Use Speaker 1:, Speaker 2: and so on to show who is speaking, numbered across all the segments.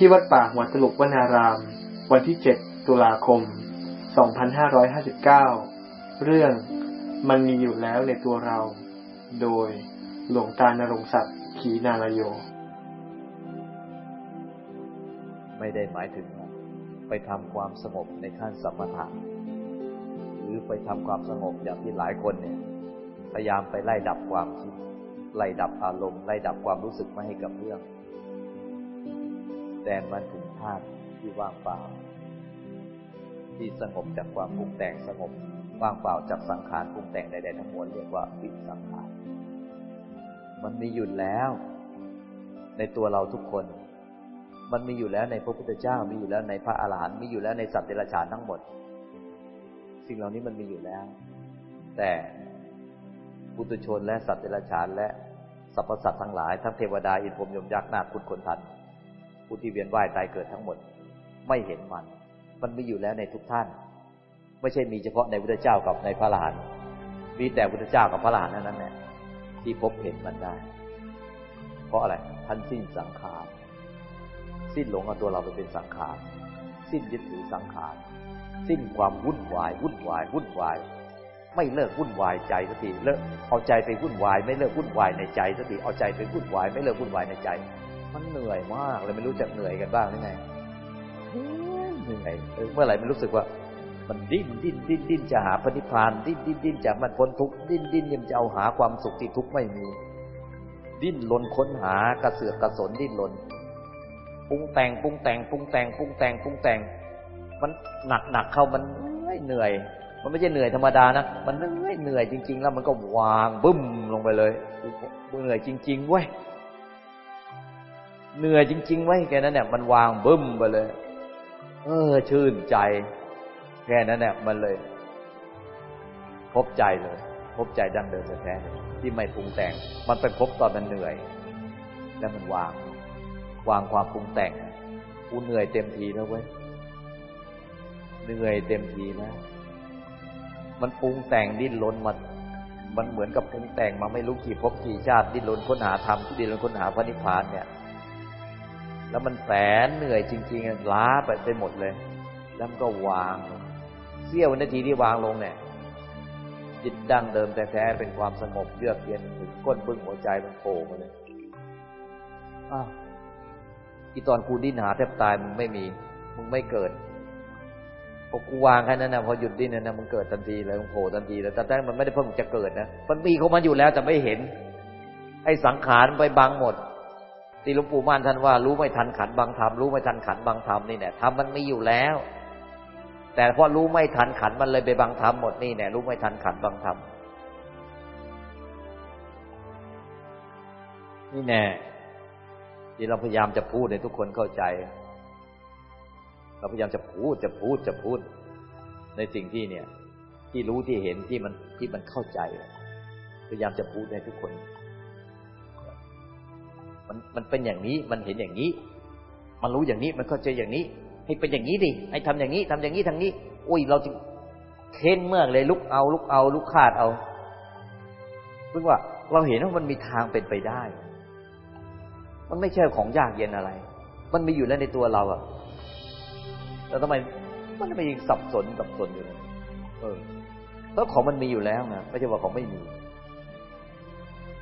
Speaker 1: ที่วัดป่าหัวสลุกวนาราม วันที่ 7 ตุลาคม 2559 เรื่องมันมีอยู่แล้วในตัวเรา โดยหลวงตานรงศักดิ์ขีนาลโย
Speaker 2: ไม่ได้หมายถึงไปทำความสงบในขั้นสมถะหรือไปทำความสงบอย่างที่หลายคนเนี่ย พยายามไปไล่ดับความคิด ไล่ดับอารมณ์ ไล่ดับความรู้สึกไม่ให้กับเรื่อง แต่มันถึงธาตุที่ว่างเปล่า ที่สงบจากความปรุงแต่งสงบว่างเปล่าจากสังขารปรุงแต่งใดๆทั้งมวลเรียกว่าวิสังขาร มันมีอยู่แล้ว ในตัวเราทุกคน มันมีอยู่แล้วในพระพุทธเจ้า มีอยู่แล้วในพระอาหารหันต์มีอยู่แล้วในสัตว์เดรัจฉานทั้งหมด สิ่งเหล่านี้มันมีอยู่แล้ว แต่ปุตุชนและสัตว์เดรัจฉานและสรรพสัตว์ทั้งหลายทั้งเทวดาอินพรหมยมยักษ์นาคคุณคนทัน ผู้ที่เวียนว่ายตายเกิดทั้งหมด ไม่เห็นมัน มันมีอยู่แล้วในทุกท่าน ไม่ใช่มีเฉพาะในพุทธเจ้ากับในพระอรหันต์มีแต่พุทธเจ้ากับพระอรหันต์นั้นแหละที่พบเห็นมันได้ เพราะอะไรท่านสิ้นสังขารสิ้นหลงเอาตัวเราไปเป็นสังขารสิ้นยึดถือสังขารสิ้นความวุ่นวาย วุ่นวาย วุ่นวาย ไม่เลิกวุ่นวายใจสักทีเลิกเอาใจไปวุ่นวาย ไม่เลิกวุ่นวายในใจสักทีเอาใจไปวุ่นวาย ไม่เลิกวุ่นวายในใจ มันเหนื่อยมากเลยไม่รู้จักเหนื่อยกันบ้างหรือไงเหนื่อยเมื่อไหร่มันรู้สึกว่า มันดิ้นดิ้นดิ้นดิ้นจะหาพระนิพพานดิ้นดิ้นดิ้นจะมันพ้นทุกข์ดิ้นดิ้นยังจะเอาหาความสุขที่ทุกข์ไม่มี ดิ้นรนค้นหากระเสือกกระสนดิ้นรนปรุงแต่งปรุงแต่งปรุงแต่งปรุงแต่งปรุงแต่ง มันหนักหนักเข้ามันเหนื่อย มันไม่ใช่เหนื่อยธรรมดานะมันเหนื่อยเหนื่อยจริง ๆ แล้วมันก็วางบึ้มลงไปเลยเหนื่อยจริง ๆเว้ย เหนื่อยจริง ๆ ไว้แค่นั้นเนี่ยมันวางบึ้มไปเลย เออ ชื่นใจ แค่นั้นเนี่ยมันเลย พบใจเลย พบใจดั้งเดิมแท้ที่ไม่ปรุงแต่ง มันไปพบตอนมันเหนื่อย แล้วมันวาง วางความปรุงแต่งกูเหนื่อยเต็มทีแล้วเว้ยเหนื่อยเต็มทีแล้วมันปรุงแต่งดิ้นรนมามันเหมือนกับปรุงแต่งมาไม่รู้กี่ภพกี่ชาติดิ้นรนค้นหาธรรมดิ้นรนค้นหาพระนิพพานเนี่ย แล้วมันแสนเหนื่อยจริงๆล้าไปไปหมดเลย แล้วมันก็วางเสี้ยวนาทีที่วางลงเนี่ยจิตดั้งเดิมแต่แท้เป็นความสงบเยือกเย็นถึงก้นบึ้งหัวใจมันโผล่มาเลยอ้าวอีตอนกูดิ้นหาแทบตายมึงไม่มี มึงไม่เกิดพอกูวางแค่นั้นนะพอหยุดดิ้นนะมันเกิดทันทีเลยมันโผล่ทันทีเลยแต่แต่มันไม่ได้เพิ่งจะเกิดนะมันมีของมันอยู่แล้วแต่ไม่เห็นไอ้สังขารไปบังหมด ที่หลวงปู่ม่านท่านว่ารู้ไม่ทันขันบางธรรมรู้ไม่ทันขันบางธรรมนี่เนี่ยธรรมมันมีอยู่แล้ว แต่เพราะรู้ไม่ทันขันมันเลยไปบางธรรมหมดนี่เนี่รู้ไม่ทันขันบางธรรมนี่แน่ที่เราพยายามจะพูดให้ทุกคนเข้าใจ เราพยายามจะพูดจะพูดจะพูด ในสิ่งที่เนี่ย ที่รู้ที่เห็นที่มันที่มันเข้าใจ พยายามจะพูดให้ทุกคน มันมันเป็นอย่างนี้มันเห็นอย่างนี้ มันรู้อย่างนี้มันเข้าใจอย่างนี้ ให้เป็นอย่างนี้ดิให้ทำอย่างนี้ทำอย่างนี้ทางนี้อุ้ยเราจึงเค้นเมื่อเลยลุกเอา ลุกเอา ลุกขาดเอาเพื่อว่าเราเห็นว่ามันมีทางเป็นไปได้ มันไม่ใช่ของยากเย็นอะไร มันมีอยู่แล้วในตัวเราอะแต่ทำไมมันไม่ยังสับสนสับสนอยู่เลยเออแล้วของมันมีอยู่แล้วนะไม่ใช่ว่าของไม่มี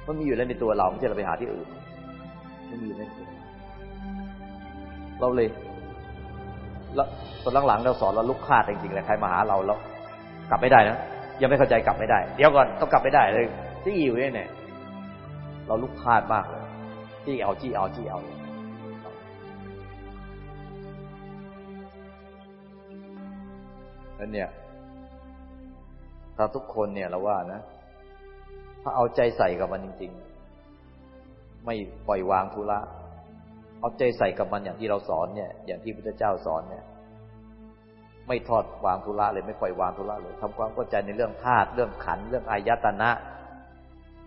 Speaker 2: มันมีอยู่แล้วในตัวเราไม่ใช่เราไปหาที่อื่น ไม่มีไม่เคยเราเลยแล้วตอนหลังๆเราสอนเราลุกคาดจริงๆเลยใครมาหาเราแล้วกลับไม่ได้นะยังไม่เข้าใจกลับไม่ได้ เดี๋ยวก่อนต้องกลับไม่ได้เลยที่อยู่เนี่ย เราลุกคาดมากเลยจี้เอาจี้เอาจี้เอาแล้วเนี่ยถ้าทุกคนเนี่ยเราว่านะ ถ้าเอาใจใส่กับมันจริง ๆ ไม่ปล่อยวางธุระเอาใจใส่กับมันอย่างที่เราสอนเนี่ย อย่างที่พระเจ้าสอนเนี่ย ไม่ทอดวางธุระเลยไม่ปล่อยวางธุระเลยทำความเข้าใจในเรื่องธาตุเรื่องขันเรื่องอายตนะ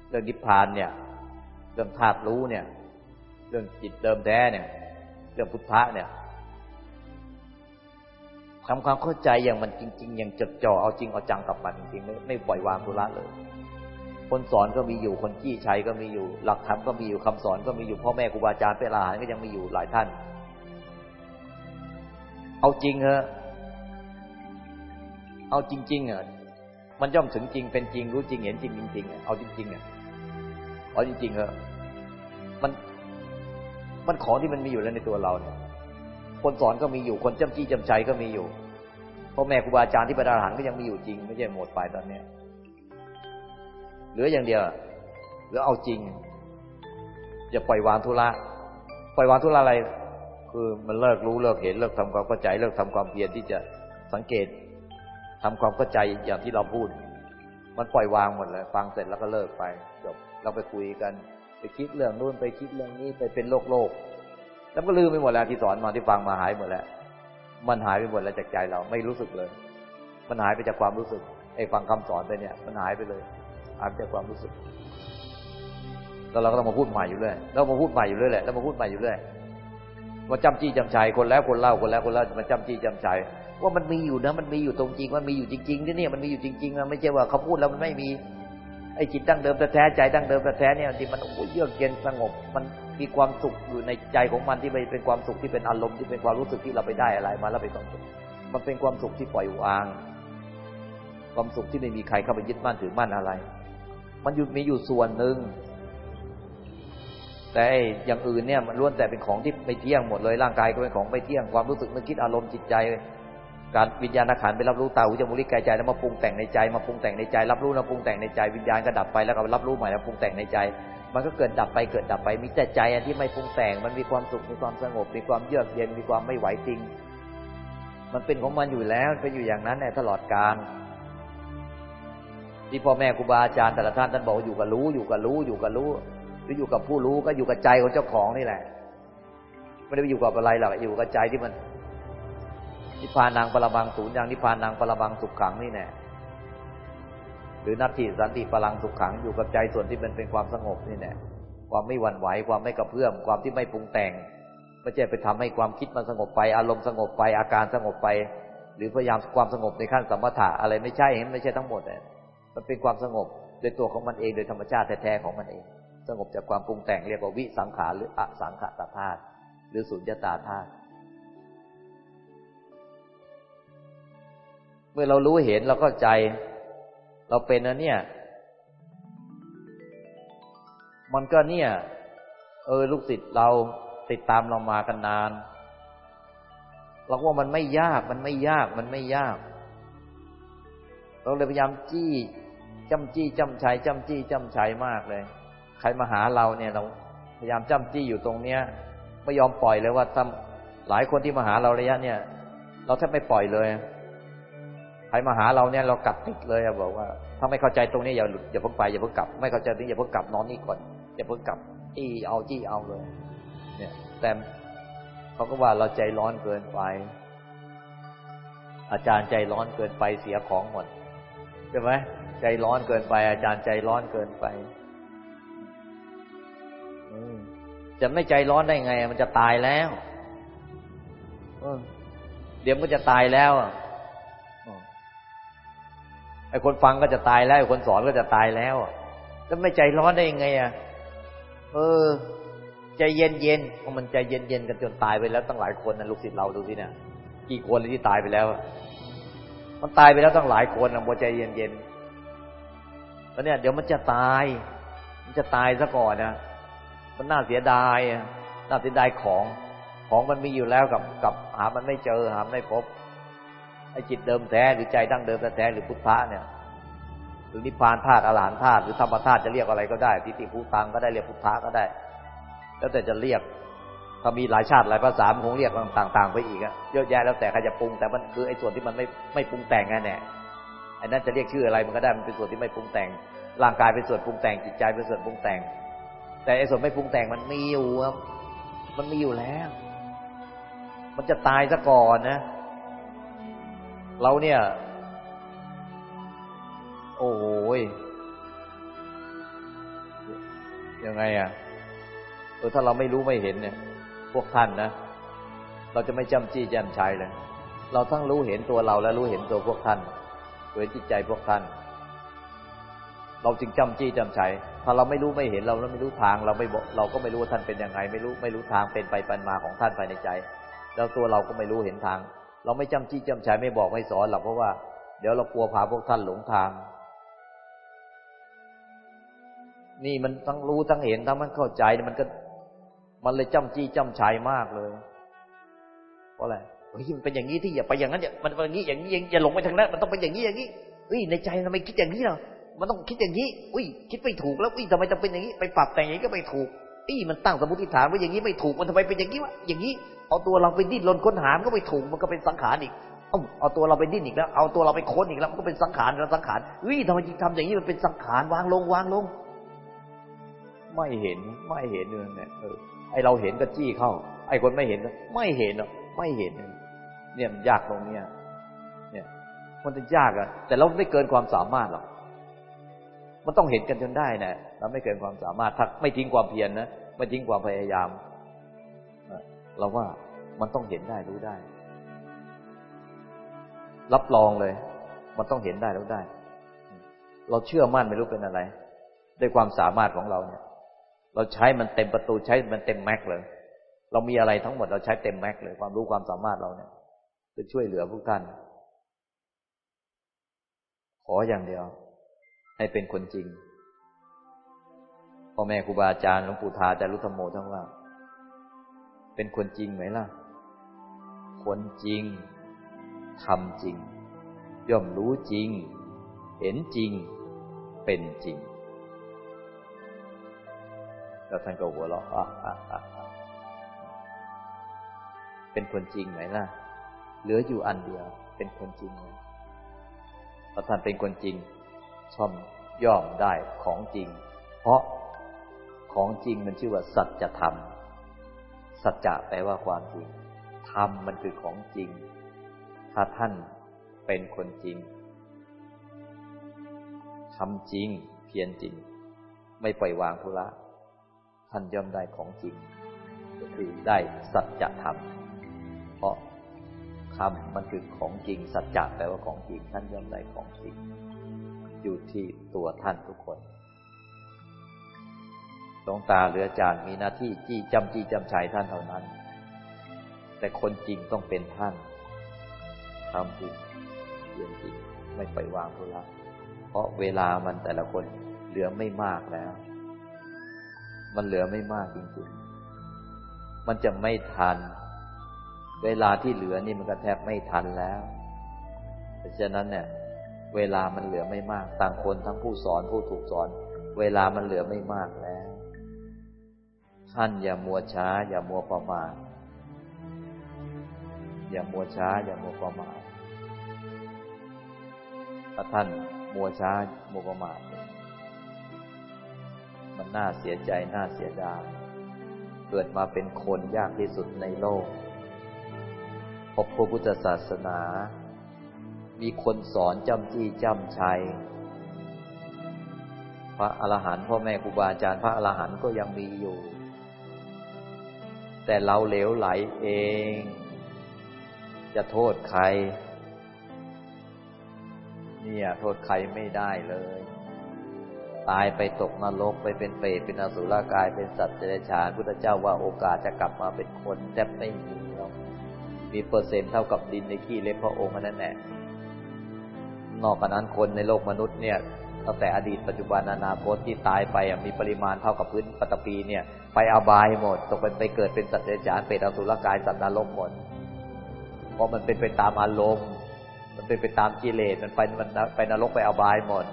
Speaker 2: เรื่องนิพพานเนี่ย เรื่องธาตุรู้เนี่ย เรื่องจิตเดิมแท้เนี่ย เรื่องพุทธะเนี่ยทำความเข้าใจอย่างมันจริง ๆ อย่างจดจ่อเอาจริงเอาจังกับมันจริงๆไม่ไม่ปล่อยวางธุระเลย คนสอนก็มีอยู่ คนขี้ชัยก็มีอยู่ หลักธรรมก็มีอยู่คำสอนก็มีอยู่พ่อแม่ครูบาอาจารย์เป็นอรหันก็ยังมีอยู่หลายท่าน เอาจริงเหอะเอาจริงๆอะมันย่อมถึงจริงเป็นจริงรู้จริงเห็นจริงจริงๆเอาจริงๆอะเอาจริงๆเหอะมันมันของที่มันมีอยู่แล้วในตัวเราเนี่ย คนสอนก็มีอยู่ คนจำจี้จำใจก็มีอยู่พ่อแม่ครูบาอาจารย์ที่เประดาหารก็ยังมีอยู่จริง ไม่ใช่หมดไปตอนเนี้ย ลืออย่างเดียวหลือเอาจริง อย่าปล่อยวางทุระปล่อยวางทุระอะไร คือมันเลิกรู้เลิกเห็นเลิกทำความเข้าใจ เลิกทำความเพียรที่จะสังเกตทำความเข้าใจอย่างที่เราพูด มันปล่อยวางหมดเลยฟังเสร็จแล้วก็เลิกไปจบเราไปคุยกัน ไปคิดเรื่องนู้นไปคิดเรื่องนี้ไปเป็นโลกโลกแล้วก็ลืมไปหมดแล้วที่สอนมาที่ฟังมาหายหมดแล้วมันหายไปหมดแล้วจากใจเราไม่รู้สึกเลย มันหายไปจากความรู้สึกไอ้ฟังคำสอนไปเนี่ย มันหายไปเลย หายไปจความรู้สึกแล้วเราก็ต้องมาพูดใหม่อยู่เรื่อยแล้วมาพูดใหม่อยู่เรื่อยแหละแล้วมาพูดใหม่อยู่เรื่อยมาจำจี้จำชัยคนแล้วคนเล่าคนแล้วคนเล่ามาจำจี้จำชัยว่ามันมีอยู่นะ มันมีอยู่ตรงจริงมันมีอยู่จริงๆที่นี่มันมีอยู่จริงๆนะไม่ใช่ว่าเขาพูดแล้วมันไม่มีไอ้จิตดั้งเดิมแท้ใจดั้งเดิมแท้เนี่ยที่มันโอ้ยเยือกเย็นสงบ มันมีความสุขอยู่ในใจของมันที่เป็นความสุขที่เป็นอารมณ์ที่เป็นความรู้สึกที่เราไปได้อะไรมาแล้วเป็นความสุขมันเป็นความสุขที่ปล่อยวาง ความสุขที่ไม่มีใครเข้าไปยึดมั่นถือมั่นอะไร มันอยู่มีอยู่ส่วนหนึ่งแต่อย่างอื่นเนี่ยมันล้วนแต่เป็นของที่ไม่เที่ยงหมดเลยร่างกายก็เป็นของไม่เที่ยงความรู้สึกนึกคิดอารมณ์จิตใจ การวิญญาณขันไปรับรู้ตาหูจมูกลิ้นกายใจแล้วมาปรุงแต่งในใจมาปรุงแต่งในใจ รับรู้แล้วปรุงแต่งในใจวิญญาณก็ดับไปแล้วก็รับรู้ใหม่แล้วปรุงแต่งในใจ มันก็เกิดดับไปเกิดดับไปมีแต่ใจอันที่ไม่ปรุงแต่ง มันมีความสุขมีความสงบ มีความเยือกเย็นมีความไม่ไหวจริง มันเป็นของมันอยู่แล้วเป็นอยู่อย่างนั้นในตลอดกาล ที่พ่อแม่ครูบาอาจารย์แต่ละท่านท่านบอกอยู่กับรู้อยู่กับรู้อยู่กับรู้หรืออยู่กับผู้รู้ก็อยู่กับใจของเจ้าของนี่แหละ ไม่ได้ไปอยู่กับอะไรหรอกอยู่กับใจที่มันนิพพานนางปรบังศูนย์อย่างนิพพานนางปรบังสุขขังนี่แน่หรือนัตถิสันติพลังสุขขังอยู่กับใจส่วนที่มันเป็นความสงบนี่แน่ความไม่หวั่นไหวความไม่กระเพื่อมความที่ไม่ปรุงแต่งไม่ใช่ไปทำให้ความคิดมันสงบไป อารมณ์สงบไปอาการสงบไป หรือพยายามความสงบในขั้นสมถะอะไรไม่ใช่เห็นไม่ใช่ทั้งหมดเลย มันเป็นความสงบโดยตัวของมันเองโดยธรรมชาติแท้ๆของมันเอง สงบจากความปรุงแต่งเรียกว่าวิสังขารหรืออสังขตาธาตุหรือสุญญตาธาตุเมื่อเรารู้เห็นเราก็ใจ เราเป็นนะเนี่ย มันก็เนี่ย เออลูกศิษย์เราติดตามเรามากันนานเราว่ามันไม่ยากมันไม่ยากมันไม่ยาก เราเลยพยายามจี้ จำจี้จำชัยจำจี้จำชัยมากเลย ใครมาหาเราเนี่ยเราพยายามจำจี้อยู่ตรงเนี้ยไม่ยอมปล่อยเลยว่าทำหลายคนที่มาหาเราระยะเนี่ย เราแทบไม่ปล่อยเลย ใครมาหาเราเนี่ยเรากัดติดเลยบอกว่า ถ้าไม่เข้าใจตรงนี้อย่าหลุดอย่าเพิ่งไปอย่าเพิ่งกลับ ไม่เข้าใจตรงนี้อย่าเพิ่งกลับนอนนี่ก่อนอย่าเพิ่งกลับจี้เอาจี้เอาเลย เนี่ย แต่เขาก็ว่าเราใจร้อนเกินไป อาจารย์ใจร้อนเกินไปเสียของหมดใช่ไหม ใจร้อนเกินไป อาจารย์ใจร้อนเกินไปจะไม่ใจร้อนได้ไง มันจะตายแล้วเดี๋ยวมันจะตายแล้วไอ้คนฟังก็จะตายแล้วไอ้คนสอนก็จะตายแล้วแล้วไม่ใจร้อนได้ยังไงอะ เออ ใจเย็นเย็นเพราะมันใจเย็นเย็นกันจนตายไปแล้วตั้งหลายคนนะลูกศิษย์เราดูสิเนี่ยกี่คนเลยที่ตายไปแล้วมันตายไปแล้วตั้งหลายคนนะโมใจเย็นเย็น แล้วเนี่ย เดี๋ยวมันจะตาย มันจะตายซะก่อนนะมันน่าเสียดายน่าเสียดายของของมันมีอยู่แล้วกับกับหามันไม่เจอหาไม่พบไอ้จิตเดิมแท้หรือใจดั้งเดิมแท้หรือพุทธะเนี่ยหรือนิพพานธาตุอรหันธาตุหรือธรรมธาตุจะเรียกอะไรก็ได้ทิฏฐิภูตังก็ได้เรียกพุทธะก็ได้ แล้วแต่จะเรียกถ้ามีหลายชาติหลายภาษามันคงเรียกต่าง ๆ ไปอีกอะเยอะแยะแล้วแต่ใครจะปรุงแต่มันคือไอ้ส่วนที่มันไม่ไม่ปรุงแต่งแน่แน่ ไอ้นั่นจะเรียกชื่ออะไรมันก็ได้มันเป็นส่วนที่ไม่ปรุงแต่ง ร่างกายเป็นส่วนปรุงแต่งจิตใจเป็นส่วนปรุงแต่ง แต่ไอ้ส่วนไม่ปรุงแต่งมันมีอยู่ครับมันมีอยู่แล้ว มันจะตายซะก่อนนะ เราเนี่ย โอ้โหยังไงอะเออถ้าเราไม่รู้ไม่เห็นเนี่ย พวกท่านนะเราจะไม่จำจี้แจมชัยเลยเราทั้งรู้เห็นตัวเราและรู้เห็นตัวพวกท่าน เห็นจิตใจพวกท่าน เราจึงจำจี้จำชัยถ้าเราไม่รู้ไม่เห็นเราแล้วไม่รู้ทางเราไม่บอกเราก็ไม่รู้ว่าท่านเป็นยังไง ไม่รู้ไม่รู้ทางเป็นไปเป็นมาของท่านภายในใจ แล้วตัวเราก็ไม่รู้เห็นทาง เราไม่จำจี้จำชัยไม่บอกไม่สอนหรอกเพราะว่าเดี๋ยวเรากลัวพาพวกท่านหลงทาง นี่มันทั้งรู้ทั้งเห็นทั้งมันเข้าใจมันก็ มันเลยจำจี้จำชัยมากเลย เพราะอะไร เฮ้ยมันเป็นอย่างนี้ที่อย่าไปอย่างนั้นอย่ามันเป็นอย่างนี้อย่างนี้อย่าหลงไปทางนั้น มันต้องเป็นอย่างนี้อย่างนี้เฮ้ยในใจทำไมคิดอย่างนี้เนามันต้องคิดอย่างนี้อุ้ยคิดไม่ถูกแล้วอุ้ยทำไมต้องเป็นอย่างนี้ ไปปรับแต่งอย่างนี้ก็ไม่ถูกอุ้ยมันตั้งสมมติฐานว่าอย่างนี้ไม่ถูกมันทำไมเป็นอย่างนี้วะอย่างนี้เอาตัวเราไปดิ้นรนค้นหามันก็ไม่ถูกมันก็เป็นสังขารอีกเอาตัวเราไปดิ้นอีกแล้ว เอาตัวเราไปค้นอีกแล้วมันก็เป็นสังขารแล้วสังขารอุ้ยทำไมจริงทำอย่างนี้มันเป็นสังขารวางลงวางลง ไม่เห็นไม่เห็นเนี่ยเออไอเราเห็นก็จี้เข้า ไอคนไม่เห็นไม่เห็นไม่เห็นเนี่ยมันยากตรงเนี้ยเนี่ย มันจะยากอะแต่เราไม่เกินความสามารถหรอกมันต้องเห็นกันจนได้นะเราไม่เกินความสามารถถ้าไม่ทิ้งความเพียรนนะไม่ทิ้งความพยายามเราว่ามันต้องเห็นได้รู้ได้ รับรองเลย มันต้องเห็นได้รู้ได้ เราเชื่อมั่นไม่รู้เป็นอะไร ด้วยความสามารถของเราเนี่ย เราใช้มันเต็มประตูใช้มันเต็มแม็กเลย เรามีอะไรทั้งหมดเราใช้เต็มแม็กเลย ความรู้ความสามารถเราเนี่ย จะช่วยเหลือพวกท่าน ขออย่างเดียว ให้เป็นคนจริงพ่อแม่ครูบาอาจารย์หลวงปู่ทาจารุธรรมโมทั้งว่า เป็นคนจริงไหมล่ะ คนจริงทำจริง ย่อมรู้จริง เห็นจริง เป็นจริงแล้วท่านก็หัวเราะเป็นคนจริงไหมล่ะ เหลืออยู่อันเดียว เป็นคนจริงพอท่านเป็นคนจริงช่อมย่อมได้ของจริง เพราะของจริงมันชื่อว่า สัจธรรม สัจจะแปลว่าความจริง ธรรมมันคือของจริง ถ้าท่านเป็นคนจริงทำจริง เพียรจริง ไม่ปล่อยวางธุระ ท่านย่อมได้ของจริง ก็คือได้สัจธรรม เพราะ ธรรมมันคือของจริงสัจจะแปลว่าของจริงท่านย่อมได้ของจริง อยู่ที่ตัวท่านทุกคนหลวงตาเหลือจานมีหน้าที่จี้จำจี้จำชัยท่านเท่านั้น แต่คนจริงต้องเป็นท่านทำจริงเรียนจริงไม่ไปวางธุระเพราะเวลามันแต่ละคนเหลือไม่มากแล้ว มันเหลือไม่มากจริงๆ มันจะไม่ทัน เวลาที่เหลือนี่มันก็แทบไม่ทันแล้วเพราะฉะนั้นเนี่ย เวลามันเหลือไม่มาก ต่างคนทั้งผู้สอนผู้ถูกสอน เวลามันเหลือไม่มากแล้ว ท่านอย่ามัวช้า อย่ามัวประมาทอย่ามัวช้า อย่ามัวประมาทถ้าท่านมัวช้ามัวประมาทมันน่าเสียใจน่าเสียดายเกิดมาเป็นคนยากที่สุดในโลก บพระพุทธศาสนา มีคนสอนจำจี้จำชัย พระอรหันต์พ่อแม่ครูบาอาจารย์พระอรหันต์ก็ยังมีอยู่ แต่เราเหลวไหลเอง จะโทษใคร เนี่ยโทษใครไม่ได้เลย ตายไปตกนรกไปเป็นเปรตเป็นอสุรกายเป็นสัตว์เดรัจฉานพุทธเจ้าว่าโอกาสจะกลับมาเป็นคนแทบไม่มี มีเปอร์เซ็นต์เท่ากับดินในขี้เล็บพระองค์นั่นแหละนอกจากนั้นคนในโลกมนุษย์เนี่ยตั้งแต่อดีตปัจจุบันอนาคตที่ตายไปมีปริมาณเท่ากับพื้นปฐพีเนี่ย ไปอบายหมด ตกเป็นไปเกิดเป็นสัตว์เดรัจฉานเป็นอสุรกายสัตว์นรกหมดเพราะมันเป็นไปตามอารมณ์มันเป็นไปตามกิเลสมันไปมันไปนรกไปอบายหมด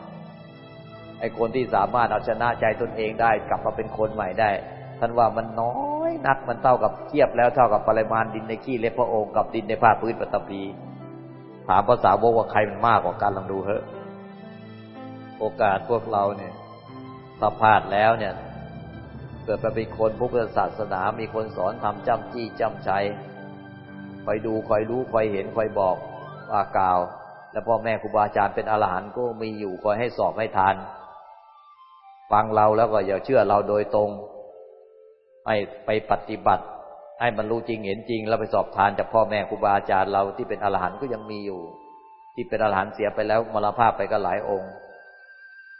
Speaker 2: ไอ้คนที่สามารถเอาชนะใจตนเองได้ กลับมาเป็นคนใหม่ได้ ท่านว่ามันน้อย นักมันเท่ากับเทียบแล้วเท่ากับปริมาณดินในขี้เล็บพระองค์กับดินในผ้าพื้นปฐพีถามภาษาวกว่าใครมันมากกว่ากันลองดูเถอะ โอกาสพวกเราเนี่ยถ้าพลาดแล้วเนี่ย เกิดไปเป็นคนพุทธศาสนามีคนสอนทำจำจี้จำชัยคอยดูคอยรู้คอยเห็นคอยบอกว่ากล่าว แล้วพ่อแม่ครูบาอาจารย์เป็นอรหันต์ก็มีอยู่คอยให้สอบให้ทาน ฟังเราแล้วก็อย่าเชื่อเราโดยตรง ให้ไปปฏิบัติ ให้มันรู้จริงเห็นจริง แล้วไปสอบทานจากพ่อแม่ครูบาอาจารย์เราที่เป็นอรหันต์ก็ยังมีอยู่ ที่เป็นอรหันต์เสียไปแล้วมรณภาพไปก็หลายองค์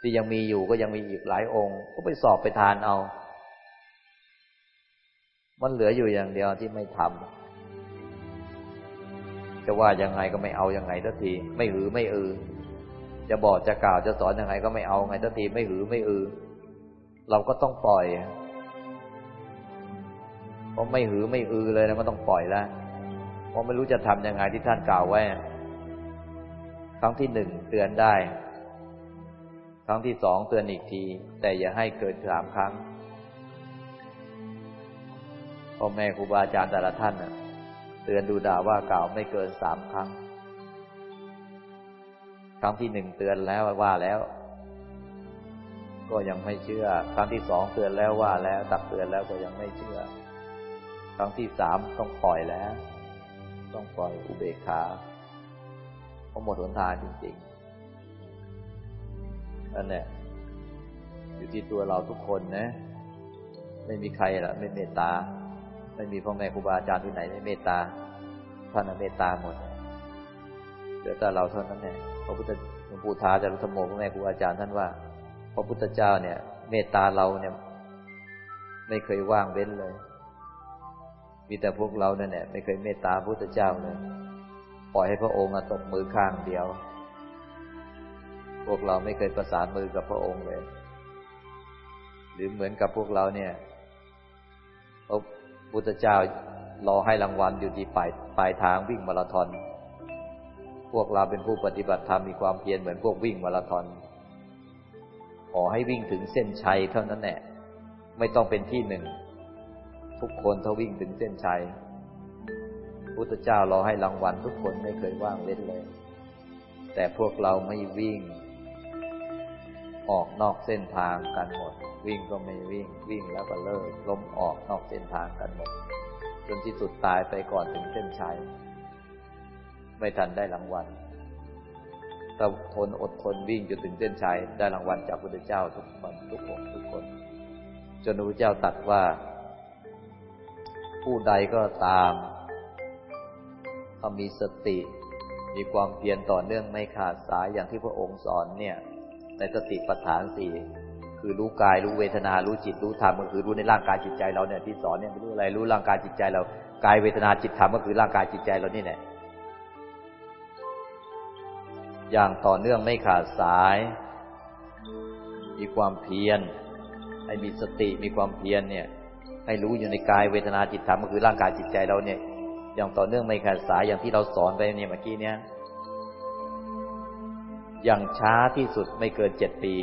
Speaker 2: ที่ยังมีอยู่ก็ยังมีอีกหลายองค์ ก็ไปสอบไปทานเอา มันเหลืออยู่อย่างเดียวที่ไม่ทำจะว่ายังไงก็ไม่เอายังไงทันที ไม่หือไม่อือจะบอกจะกล่าวจะสอนยังไงก็ไม่เอาไงทันทีไม่หือไม่อือเราก็ต้องปล่อย ราะไม่หือไม่อือเลยนะก็ต้องปล่อยแล้วเพราะไม่รู้จะทำยังไงที่ท่านกล่าวไว้ ครั้งที่หนึ่งเตือนได้ ครั้งที่สองเตือนอีกที แต่อย่าให้เกินสามครั้งพ่อแม่ครูบาอาจารย์แต่ละท่านเตือนดูด่าว่ากล่าวไม่เกินสามครั้ง ครั้งที่หนึ่งเตือนแล้วว่าแล้วก็ยังไม่เชื่อ ครั้งที่สองเตือนแล้วว่าแล้ว ตักเตือนแล้วก็ยังไม่เชื่อ ครั้งที่สามต้องปล่อยแล้ว ต้องปล่อยอุเบกขาเพราะหมดหนทางจริงๆนั่นแหละอยู่ที่ตัวเราทุกคนนะ ไม่มีใครละไม่เมตตา ไม่มีพ่อแม่ครูบาอาจารย์ที่ไหนไม่เมตตาท่านเมตตาหมดเหลือแต่เราเท่านั้นแหละพระพุทธหลวงปู่ทาจารุธมโมพ่อแม่ครูอาจารย์ท่านว่า พระพุทธเจ้าเนี่ย เมตตาเราเนี่ย ไม่เคยว่างเว้นเลย มีแต่พวกเราเนี่ยไม่เคยเมตตาพระพุทธเจ้าเลยปล่อยให้พระองค์ตบมือข้างเดียว พวกเราไม่เคยประสานมือกับพระองค์เลย หรือเหมือนกับพวกเราเนี่ยพระพุทธเจ้ารอให้รางวัลอยู่ที่ปลายปลายทางวิ่งมาราธอน พวกเราเป็นผู้ปฏิบัติธรรมมีความเพียรเหมือนพวกวิ่งมาราธอน ขอให้วิ่งถึงเส้นชัยเท่านั้นแหละ ไม่ต้องเป็นที่หนึ่ง ทุกคนถ้าวิ่งถึงเส้นชัยพุทธเจ้ารอให้รางวัลทุกคนไม่เคยว่างเว้นเลย แต่พวกเราไม่วิ่ง ออกนอกเส้นทางกันหมด วิ่งก็ไม่วิ่ง วิ่งแล้วก็เลิกล้มออกนอกเส้นทางกันหมดจนที่สุดตายไปก่อนถึงเส้นชัยไม่ทันได้รางวัลถ้าทนอดทนวิ่งจนถึงเส้นชัยได้รางวัลจากพระพุทธเจ้าทุกคนทุกคนทุกคน จนพระพุทธเจ้าตัดว่า ผู้ใดก็ตาม ถ้ามีสติ มีความเพียรต่อเนื่องไม่ขาดสายอย่างที่พระองค์สอนเนี่ย ในสติปัฏฐานสี่คือรู้กายรู้เวทนารู้จิตรู้ธรรมก็คือรู้ในร่างกายจิตใจเราเนี่ยที่สอนเนี่ยรู้อะไรรู้ร่างกายจิตใจเรากายเวทนาจิตธรรมก็คือร่างกายจิตใจเรานี่แหละอย่างต่อเนื่องไม่ขาดสาย มีความเพียรให้มีสติมีความเพียรเนี่ย ให้รู้อยู่ในกายเวทนาจิตธรรมก็คือร่างกายจิตใจเราเนี่ย อย่างต่อเนื่องไม่ขาดสายอย่างที่เราสอนไปเนี่ยเมื่อกี้เนี่ยอย่างช้าที่สุดไม่เกินเจ็ดปี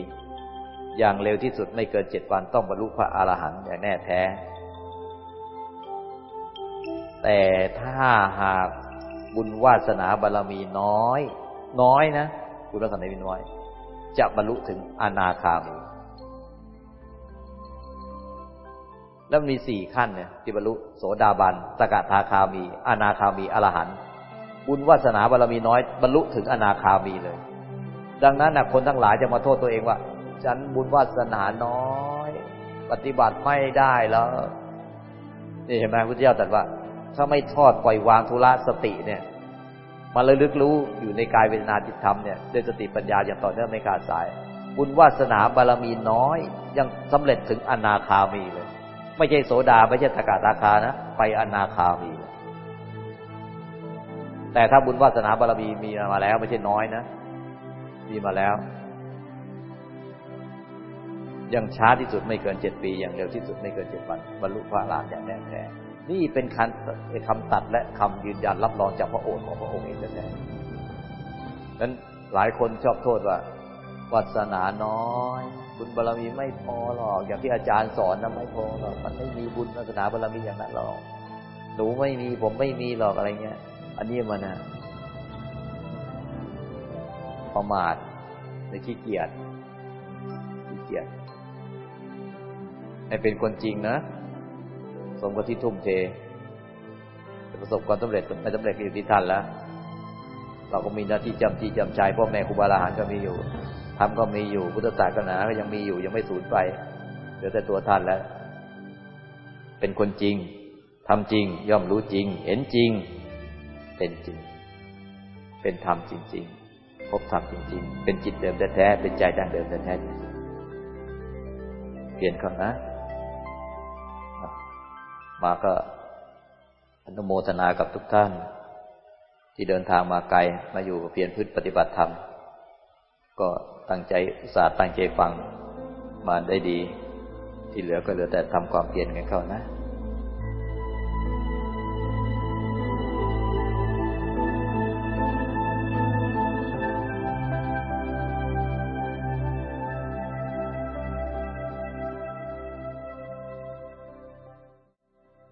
Speaker 2: อย่างเร็วที่สุดไม่เกินเจ็ดวันต้องบรรลุพระอรหันต์อย่างแน่แท้ แต่ถ้าหากบุญวาสนาบารรมีน้อย น้อยนะบุญวาสนาบารมีน้อย จะบรรลุถึงอนาคามี แล้วมีสี่ขั้นเนี่ยที่บรรลุโสดาบันสกทาคามี อนาคามีอรหันต์บุญวาสนาบารมีน้อยบรรลุถึงอนาคามีเลย ดังนั้นนะคนทั้งหลายจะมาโทษตัวเองว่า ฉันบุญวาสนาน้อย ปฏิบัติไม่ได้แล้วนี่เห็นไหมพุทธเจ้าตรัสว่า ถ้าไม่ทอดปล่อยวางทุระสติเนี่ยมาเลยลึกรู้อยู่ในกายเวทนาจิตธรรมเนี่ยด้วยสติปัญญาอย่างต่อเนื่องไม่ขาดสาย บุญวาสนาบารมีน้อย ยังสำเร็จถึงอนาคามีเลย ไม่ใช่โสดาไม่ใช่ตกาตาคานะ ไปอนาคามี แต่ถ้าบุญวาสนาบารมีมีมาแล้ว ไม่ใช่น้อยนะ มีมาแล้วอย่างช้าที่สุดไม่เกินเจ็ดปี อย่างเร็วที่สุดไม่เกินเจ็ดวัน บรรลุพระอรหันต์อย่างแน่แท้นี่เป็นคำคำตัดและคำยืนยันรับรองจากพระโอษฐ์ของพระองค์เองแท้นั้นหลายคนชอบโทษว่า วาสนาน้อย บุญบารรมีไม่พอหรอก อย่างที่อาจารย์สอนนะไม่พอหรอกมันไม่มีบุญวาสนาบารรมีอย่างนั้นหรอกหนูไม่มีผมไม่มีหรอกอะไรเงี้ย อันนี้มันนะประมาทในขี้เกียจขี้เกียจให้เป็นคนจริงนะ สมกับที่ทุ่มเทประสบความสำเร็จไม่สำเร็จอยู่ที่ท่านแล้ว เราก็มีหน้าที่จำที่จำใจพ่อแม่ครูบาอาจารย์ก็มีอยู่ ทำก็มีอยู่พุทธศาสนาก็ยังมีอยู่ยังไม่สูญไปเหลือแต่ตัวท่านแล้ว เป็นคนจริงทำจริง ย่อมรู้จริง เห็นจริง เป็นจริง เป็นธรรมจริง ๆ พบธรรมจริง ๆ เป็นจิตเดิมแท้ๆเป็นใจดั้งเดิมแท้ๆเปลี่ยนคำนะ มาก็อนุโมทนากับทุกท่าน ที่เดินทางมาไกลมาอยู่เพียรพฤติปฏิบัติธรรม ก็ ตั้งใจอุตส่าห์ตั้งใจฟังมาได้ดี ที่เหลือก็เหลือแต่ทำความเพียรกันเข้านะ